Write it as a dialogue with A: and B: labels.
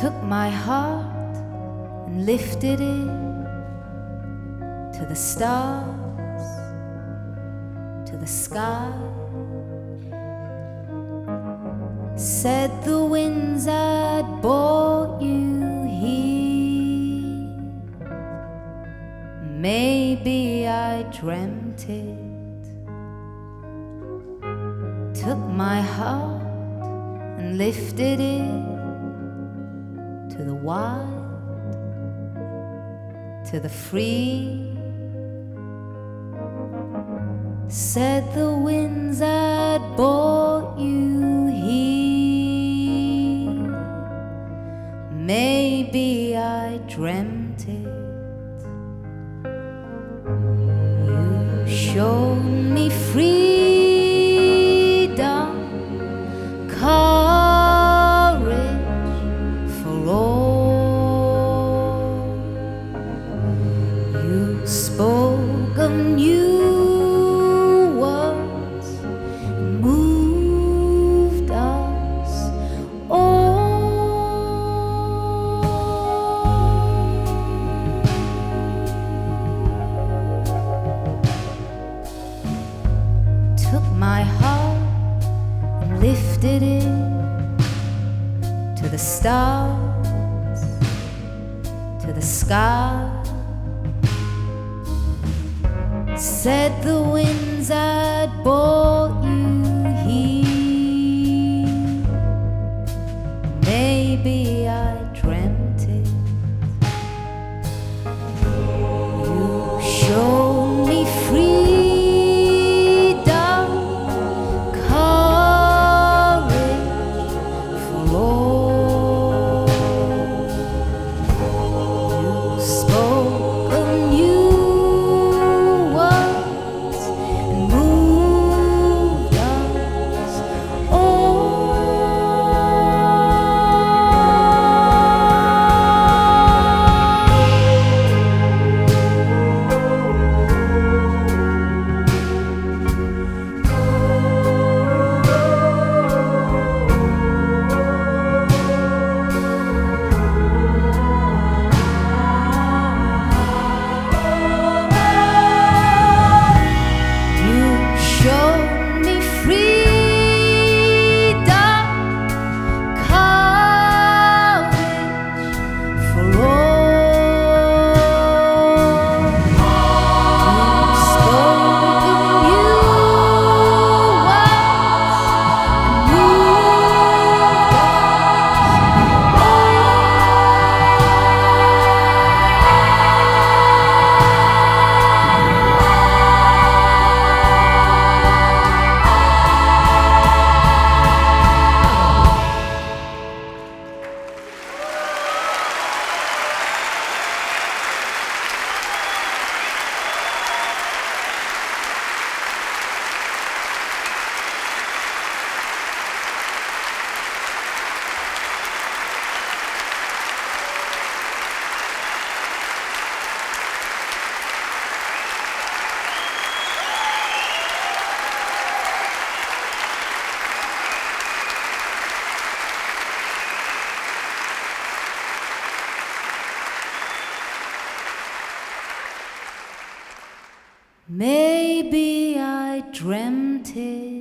A: took my heart and lifted it to the stars, to the sky. Said the winds I'd brought you here. Maybe I dreamt it. Took my heart and lifted it to the wild, to the free. Said the winds I'd brought you here. Maybe I dreamt it. You showed me freedom, spoke of new words, moved us all. took my heart and lifted it to the stars, to the sky. Said the winds I'd brought you here. Maybe I Maybe I dreamt it.